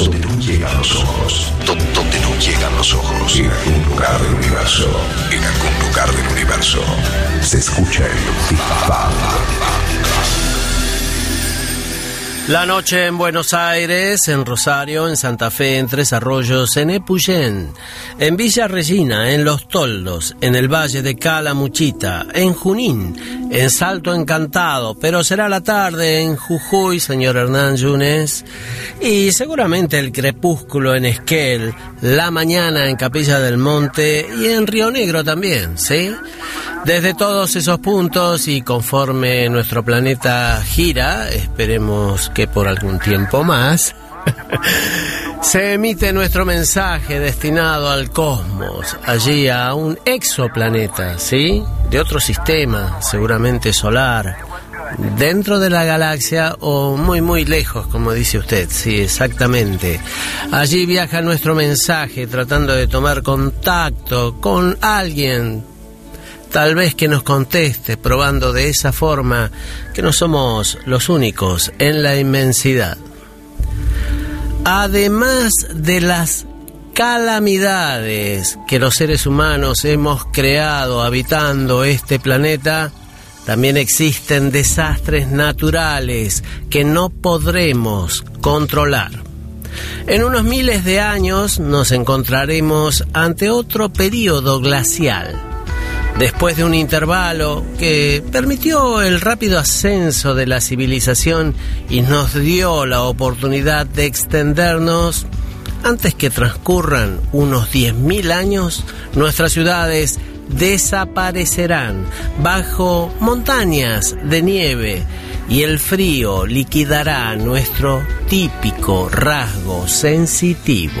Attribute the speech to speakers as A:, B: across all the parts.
A: Donde no llegan los ojos. Donde no llegan los ojos. En algún lugar del universo. En algún lugar del universo. Se escucha el
B: la noche en Buenos Aires, en Rosario, en Santa Fe, en Tres Arroyos, en Epuyén, en Villa Regina, en Los Toldos, en el Valle de Calamuchita, en Junín, en Salto Encantado, pero será la tarde en Jujuy, señor Hernán Yunes, y seguramente el crepúsculo en Esquel, la mañana en Capilla del Monte y en Río Negro también, ¿sí? Desde todos esos puntos y conforme nuestro planeta gira, esperemos que por algún tiempo más, se emite nuestro mensaje destinado al cosmos, allí a un exoplaneta, ¿sí? De otro sistema, seguramente solar, dentro de la galaxia o muy muy lejos, como dice usted, sí, exactamente. Allí viaja nuestro mensaje tratando de tomar contacto con alguien tal vez que nos conteste, probando de esa forma que no somos los únicos en la inmensidad. Además de las calamidades que los seres humanos hemos creado habitando este planeta, también existen desastres naturales que no podremos controlar. En unos miles de años nos encontraremos ante otro periodo glacial Después de un intervalo que permitió el rápido ascenso de la civilización y nos dio la oportunidad de extendernos, antes que transcurran unos 10.000 años, nuestras ciudades desaparecerán bajo montañas de nieve y el frío liquidará nuestro típico rasgo sensitivo.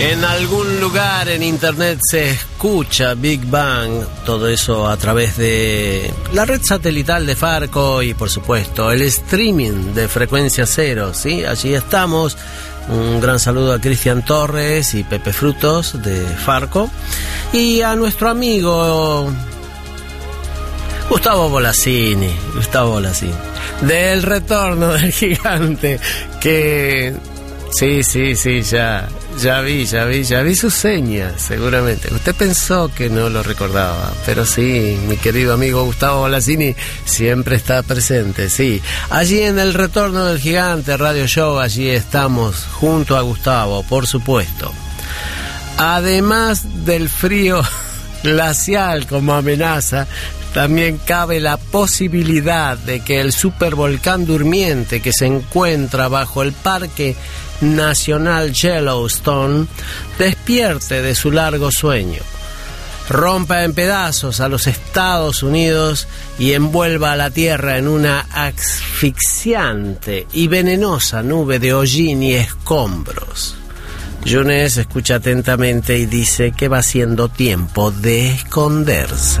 B: En algún lugar en internet se escucha Big Bang, todo eso a través de la red satelital de Farco y por supuesto el streaming de frecuencia cero, ¿sí? Allí estamos. Un gran saludo a Cristian Torres y Pepe Frutos de Farco y a nuestro amigo Gustavo Bolasini, Gustavo Bolasini, del retorno del gigante, que sí, sí, sí, ya, ya vi, ya vi, ya vi sus señas, seguramente. Usted pensó que no lo recordaba, pero sí, mi querido amigo Gustavo Bolasini siempre está presente, sí. Allí en el retorno del gigante Radio Show, allí estamos junto a Gustavo, por supuesto. Además del frío glacial como amenaza, también cabe la posibilidad de que el supervolcán durmiente que se encuentra bajo el Parque Nacional Yellowstone despierte de su largo sueño, rompa en pedazos a los Estados Unidos y envuelva a la Tierra en una asfixiante y venenosa nube de hollín y escombros. Yunes escucha atentamente y dice que va siendo tiempo de esconderse.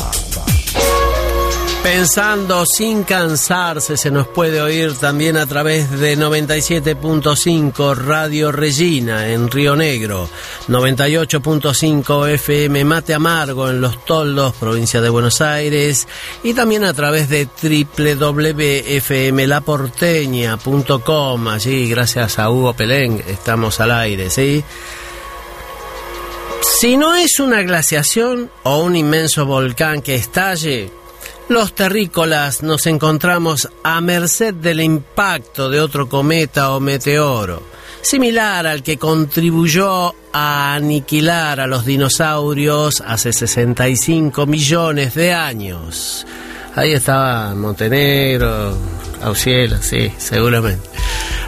B: Pensando sin cansarse se nos puede oír también a través de 97.5 Radio Regina en Río Negro, 98.5 FM Mate Amargo en Los Toldos, provincia de Buenos Aires, y también a través de www.fmlaporteña.com. Allí, gracias a Hugo Pelén, estamos al aire, ¿sí? Si no es una glaciación o un inmenso volcán que estalle, los terrícolas nos encontramos a merced del impacto de otro cometa o meteoro, similar al que contribuyó a aniquilar a los dinosaurios hace 65 millones de años. Ahí estaba Montenegro, Auxiela, sí, seguramente.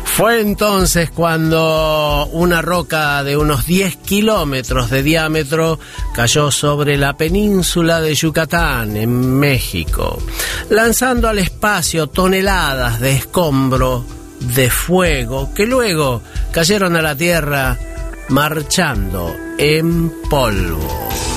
B: Fue entonces cuando una roca de unos 10 kilómetros de diámetro cayó sobre la península de Yucatán, en México, lanzando al espacio toneladas de escombro de fuego que luego cayeron a la Tierra marchando en polvo.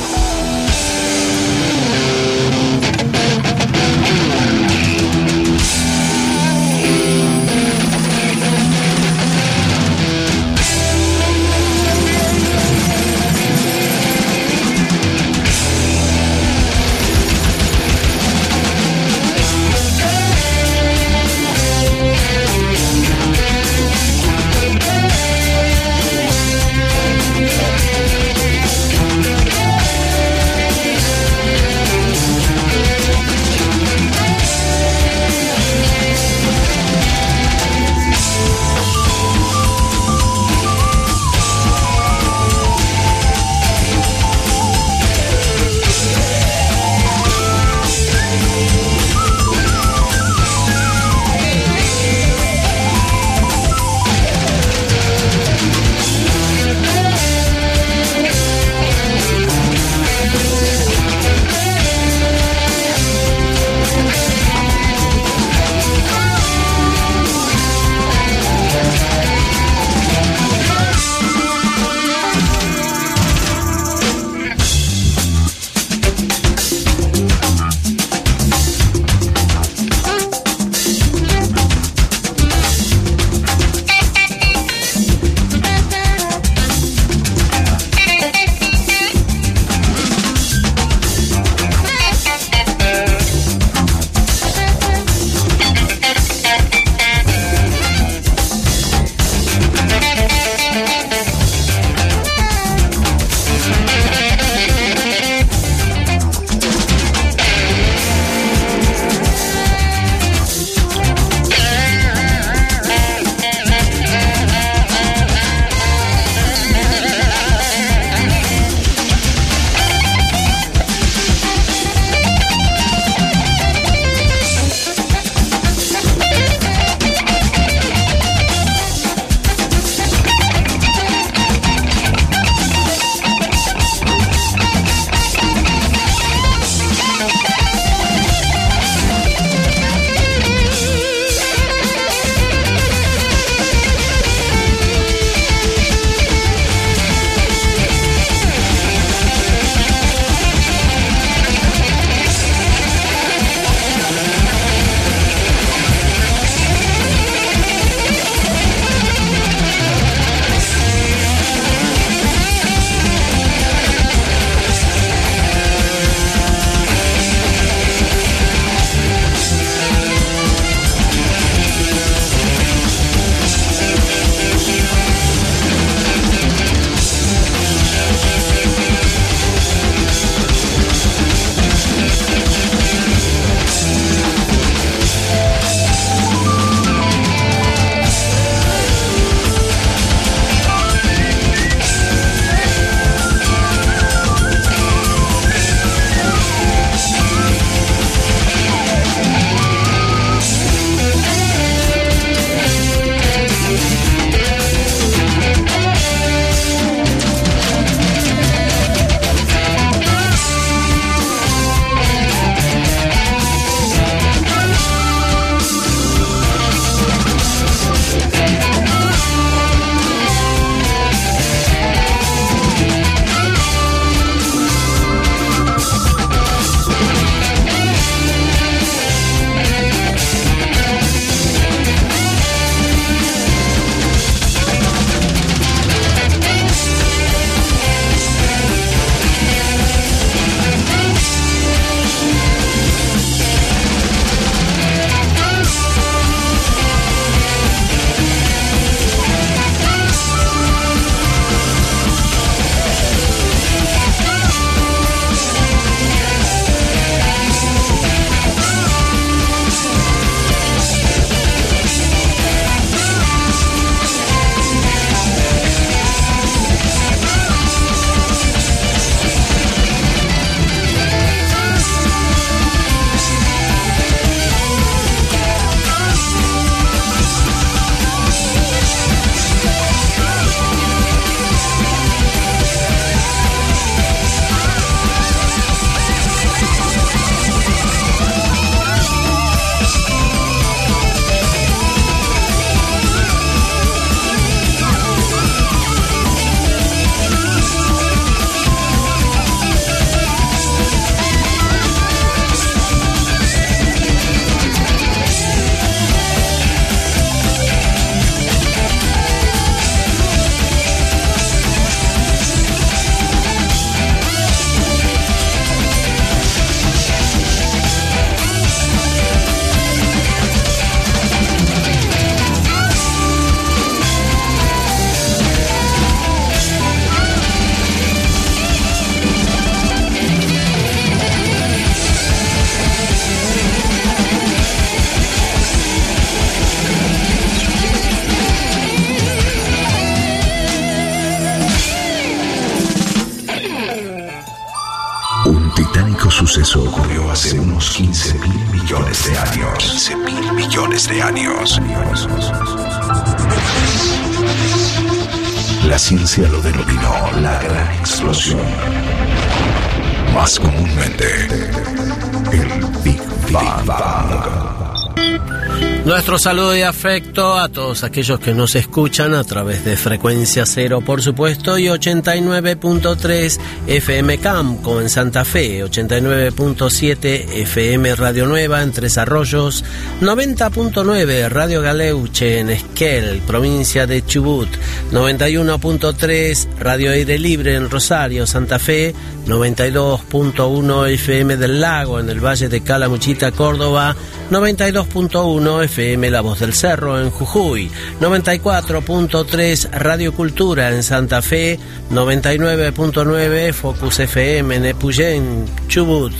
B: Nuestro saludo y afecto a todos aquellos que nos escuchan a través de frecuencia cero, por supuesto, y 89.3 FM Camco en Santa Fe, 89.7 FM Radio Nueva en Tres Arroyos, 90.9 Radio Galeuche en Esquel, provincia de Chubut, 91.3 Radio Aire Libre en Rosario, Santa Fe, 92.1 FM del Lago en el Valle de Calamuchita, Córdoba, 92.1 FM La Voz del Cerro en Jujuy, 94.3 Radio Cultura en Santa Fe, 99.9 Focus FM en Epuyén, Chubut.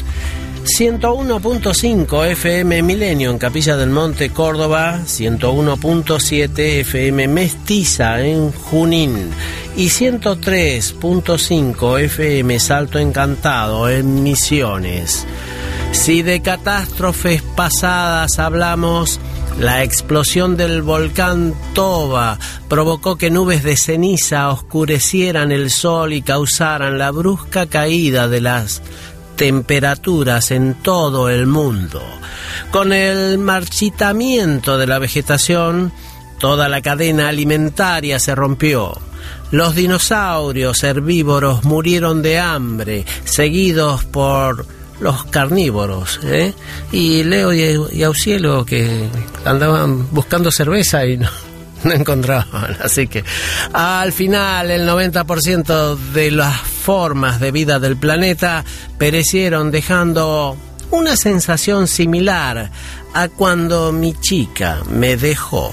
B: 101.5 FM Milenio en Capilla del Monte, Córdoba, 101.7 FM Mestiza en Junín y 103.5 FM Salto Encantado en Misiones. Si de catástrofes pasadas hablamos, la explosión del volcán Toba provocó que nubes de ceniza oscurecieran el sol y causaran la brusca caída de las temperaturas en todo el mundo. Con el marchitamiento de la vegetación, toda la cadena alimentaria se rompió. Los dinosaurios herbívoros murieron de hambre, seguidos por los carnívoros. ¿eh? Y Leo y, Auxielo que andaban buscando cerveza y no, no encontraban. Así que al final el 90% de las formas de vida del planeta perecieron dejando una sensación similar a cuando mi chica me dejó.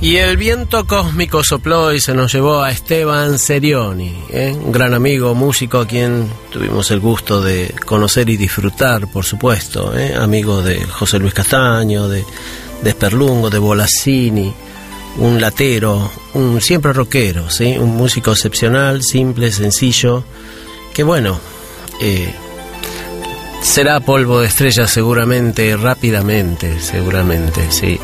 B: Y el viento cósmico sopló y se nos llevó a Esteban Serioni, ¿eh? un gran amigo, músico a quien tuvimos el gusto de conocer y disfrutar, por supuesto, ¿eh? amigo de José Luis Castaño, de, de Sperlungo, de Bolasini, un latero, un siempre rockero, ¿sí? un músico excepcional, simple, sencillo, que bueno, eh, será polvo de estrella seguramente, rápidamente, seguramente, sí.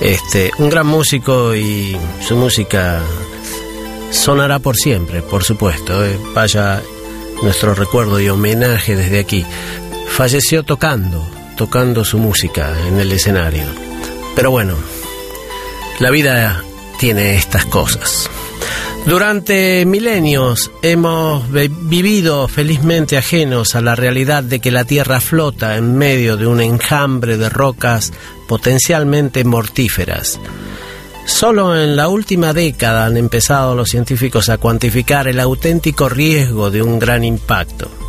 B: Este, un gran músico y su música sonará por siempre, por supuesto. eh. Vaya nuestro recuerdo y homenaje desde aquí. Falleció tocando, tocando su música en el escenario. Pero bueno, la vida tiene estas cosas. Durante milenios hemos vivido felizmente ajenos a la realidad de que la Tierra flota en medio de un enjambre de rocas potencialmente mortíferas. Solo en la última década han empezado los científicos a cuantificar el auténtico riesgo de un gran impacto.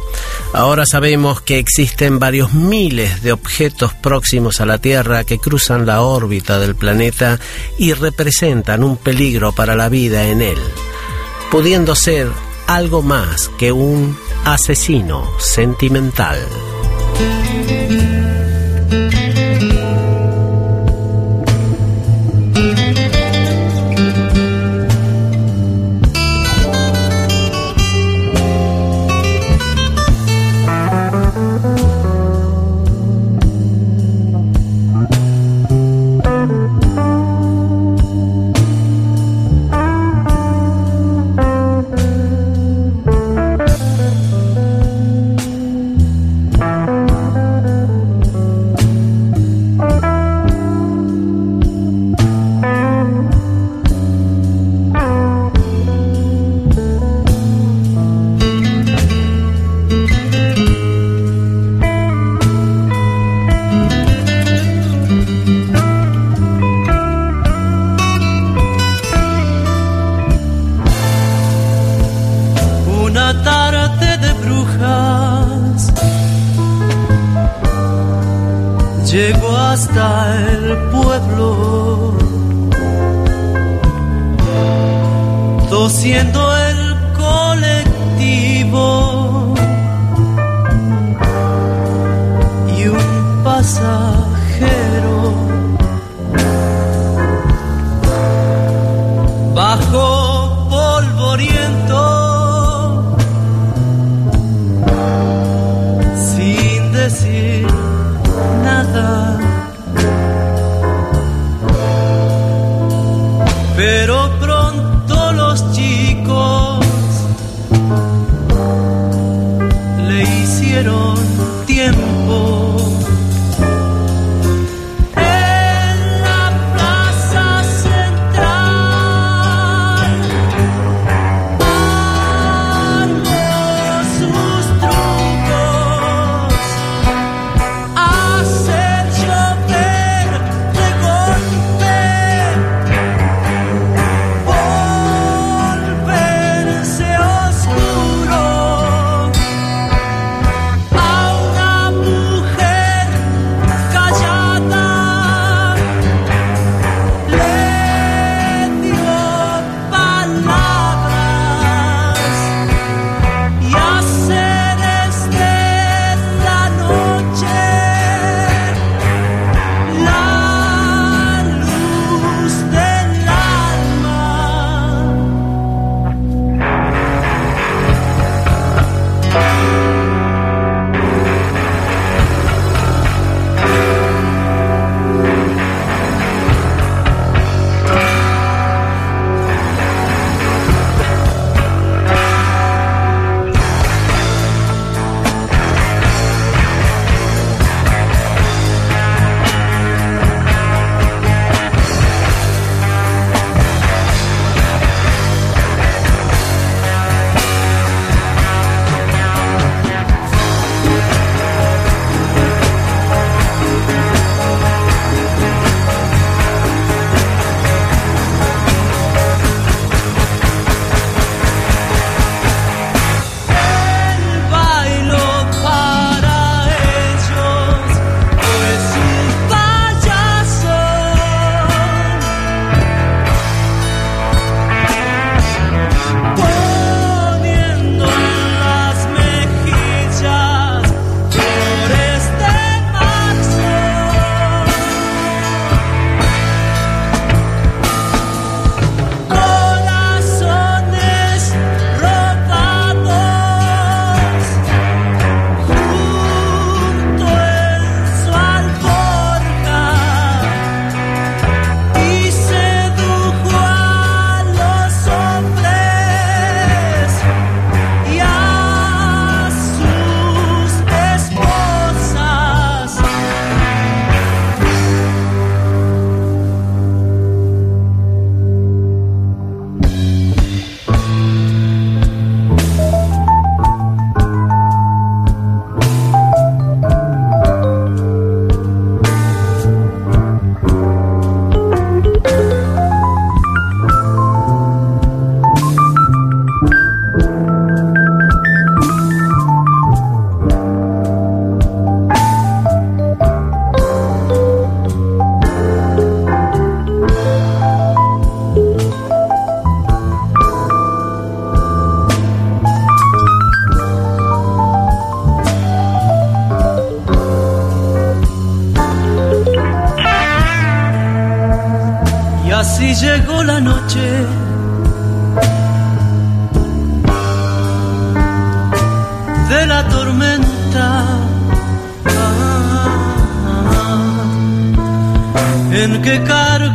B: Ahora sabemos que existen varios miles de objetos próximos a la Tierra que cruzan la órbita del planeta y representan un peligro para la vida en él, pudiendo ser algo más que un asesino sentimental.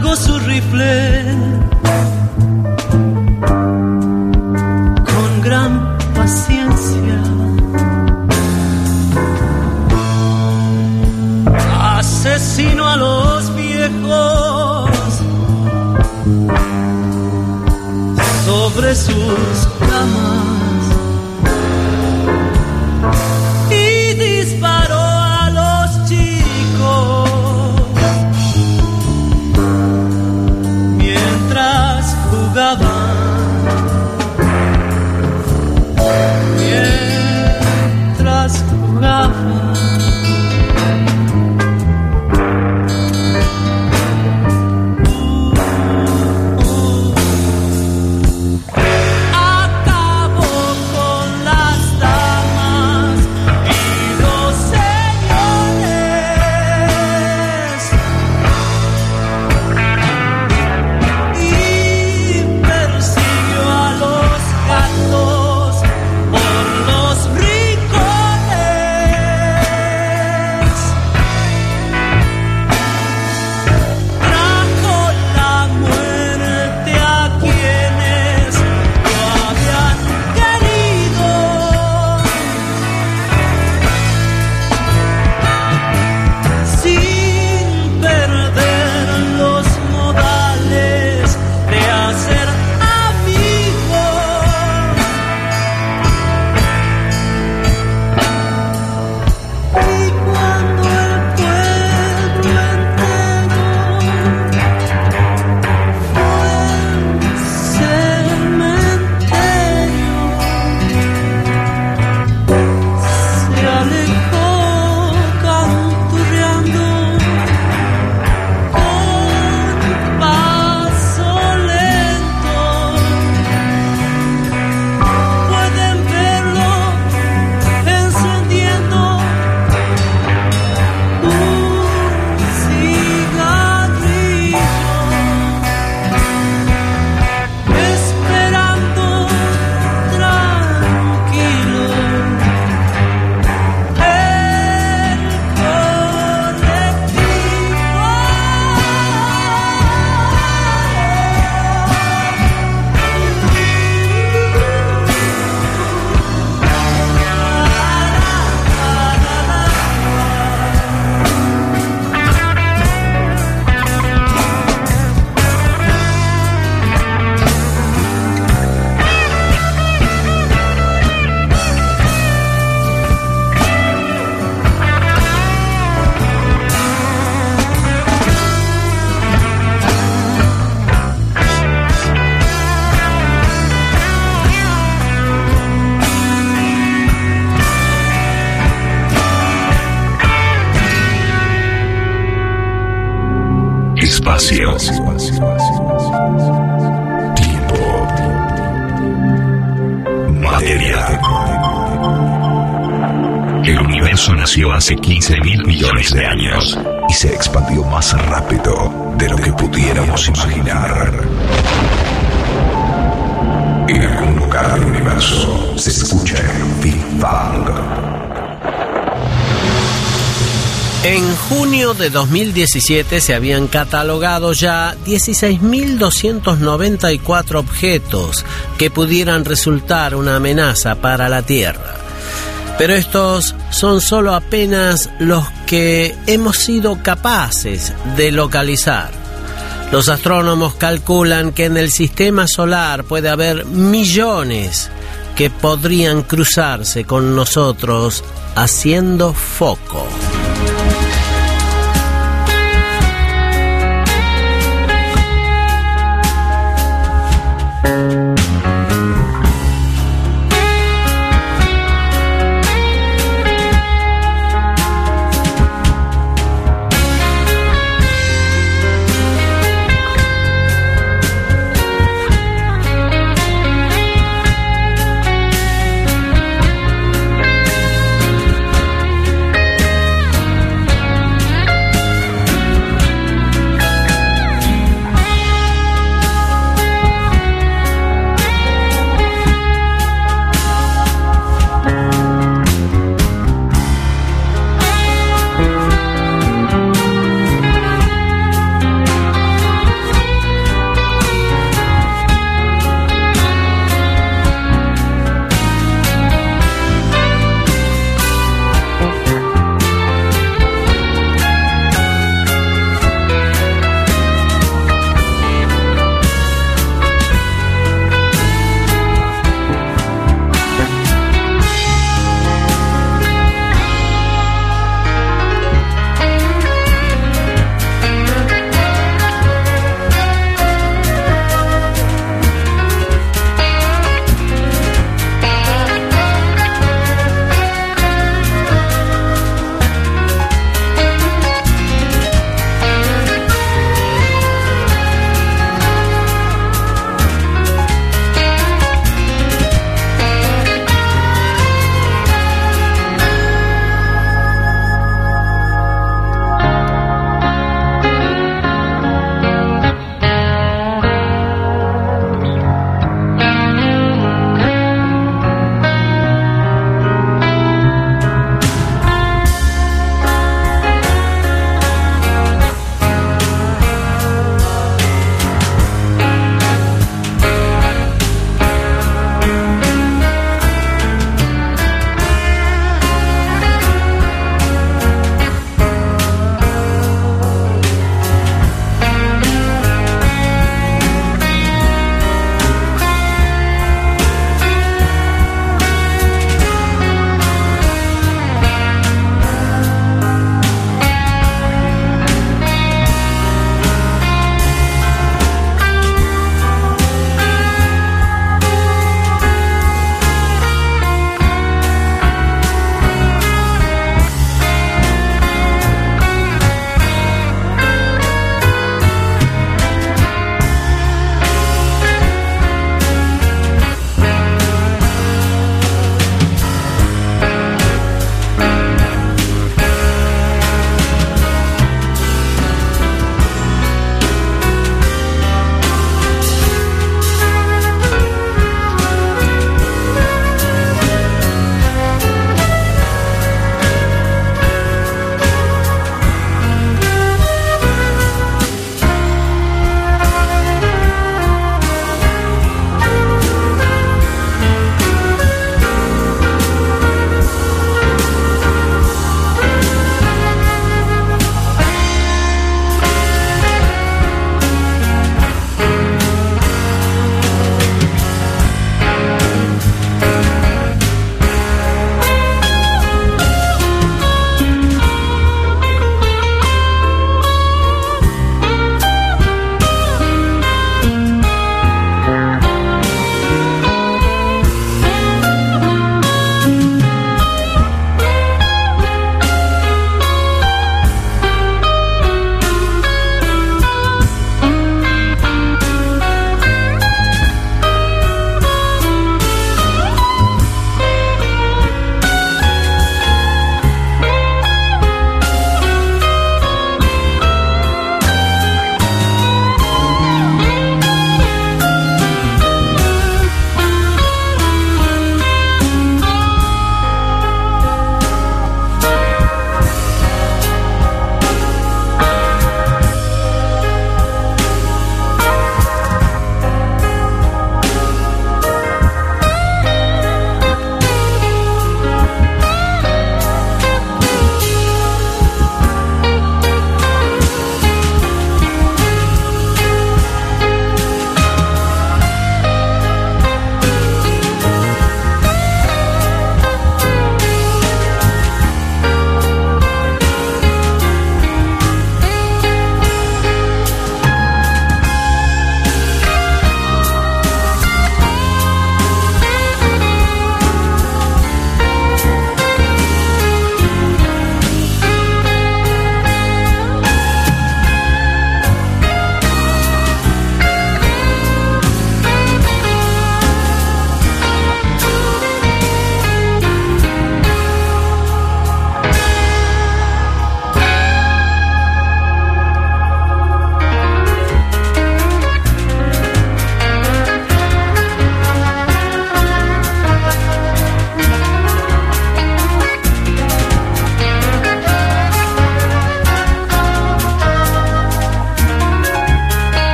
C: Cargo su rifle con gran paciencia. Asesino a los viejos sobre sus camas.
A: Hace 15 mil millones de años y se expandió más rápido de lo que pudiéramos imaginar. En algún lugar del universo se escucha el Big Bang.
B: En junio de 2017 se habían catalogado ya 16.294 objetos que pudieran resultar una amenaza para la Tierra. Pero estos son solo apenas los que hemos sido capaces de localizar. Los astrónomos calculan que en el sistema solar puede haber millones que podrían cruzarse con nosotros haciendo foco.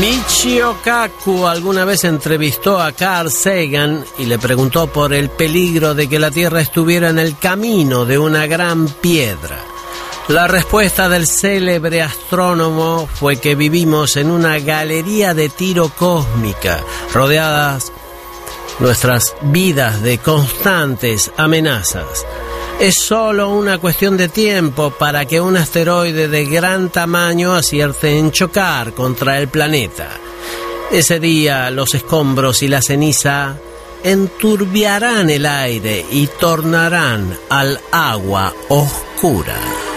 D: Michio Kaku alguna vez entrevistó a Carl Sagan y le preguntó por el peligro de que la Tierra estuviera en el camino de una gran piedra. La respuesta del célebre astrónomo fue que vivimos en una galería de tiro cósmica, rodeadas nuestras vidas de constantes amenazas. Es solo una cuestión de tiempo para que un asteroide de gran tamaño acierte en chocar contra el planeta. Ese día los escombros y la ceniza enturbiarán el aire y tornarán al agua oscura.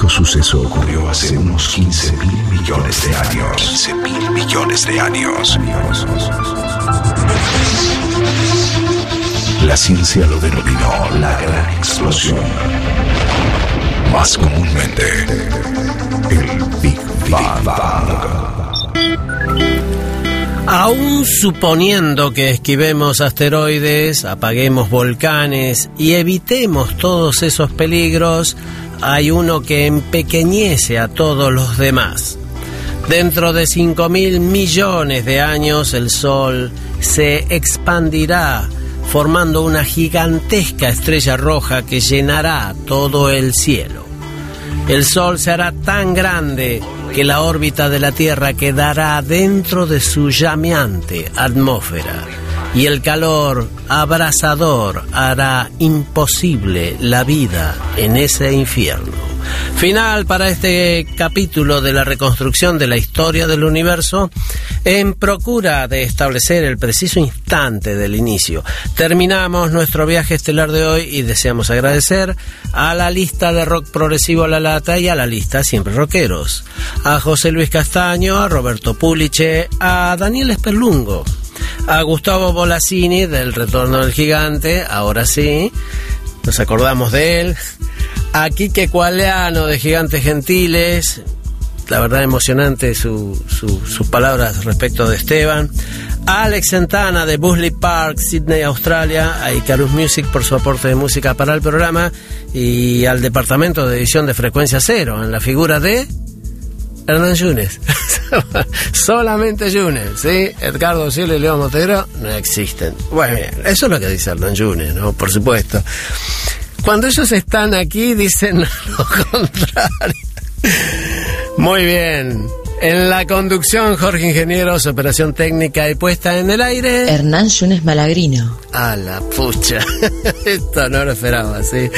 A: trágico suceso ocurrió hace unos 15 mil millones de años. 15 mil millones de años. La ciencia lo denominó la gran explosión. Más comúnmente, el Big Bang.
B: Aún suponiendo que esquivemos asteroides, apaguemos volcanes y evitemos todos esos peligros, hay uno que empequeñece a todos los demás. Dentro de 5 mil millones de años el Sol se expandirá formando una gigantesca estrella roja que llenará todo el cielo. El Sol se hará tan grande que la órbita de la Tierra quedará dentro de su llameante atmósfera y el calor abrasador hará imposible la vida en ese infierno. Final para este capítulo de la reconstrucción de la historia del universo en procura de establecer el preciso instante del inicio. Terminamos nuestro viaje estelar de hoy y deseamos agradecer a la lista de rock progresivo la lata y a la lista siempre rockeros, a José Luis Castaño, a Roberto Puliche, a Daniel Esperlungo, a Gustavo Bolasini del Retorno del Gigante, ahora sí, nos acordamos de él, a Quique Cualeano de Gigantes Gentiles, la verdad emocionante sus palabras respecto de Esteban, a Alex Santana de Busley Park, Sydney, Australia, a Icarus Music por su aporte de música para el programa. Y al departamento de edición de Frecuencia Cero en la figura de Hernán Yunes. Solamente Yunes, ¿sí? Edgardo Cielo y León Montero no existen. Bueno, eso es lo que dice Hernán Yunes, ¿no? Por supuesto. Cuando ellos están aquí dicen lo contrario. Muy bien. En la conducción, Jorge Ingenieros, operación técnica y puesta en el aire.
E: Hernán Yunes Malagrino.
B: A la pucha. Esto no lo esperaba, ¿sí?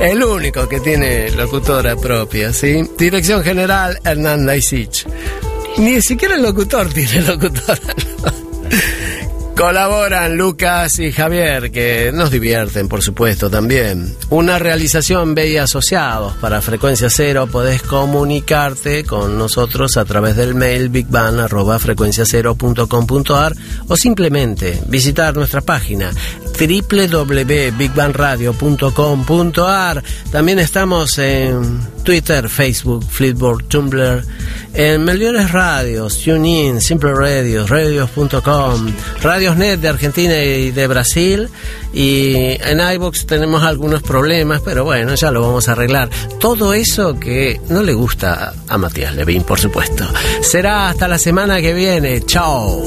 B: El único que tiene locutora propia, ¿sí? Dirección general, Hernán Daisich. Ni siquiera el locutor tiene locutora. Colaboran Lucas y Javier, que nos divierten, por supuesto, también. Una realización B y Asociados para Frecuencia Cero. Podés comunicarte con nosotros a través del mail bigban.frecuenciacero.com.ar o simplemente visitar nuestra página www.bigbanradio.com.ar. También estamos en Twitter, Facebook, Flipboard, Tumblr, en Meliones Radios, TuneIn, Simple Radios, radios.com, Radiosnet de Argentina y de Brasil. Y en iBox tenemos algunos problemas, pero bueno, ya lo vamos a arreglar. Todo eso que no le gusta a Matías Levin, por supuesto. Será hasta la semana que viene. Chao.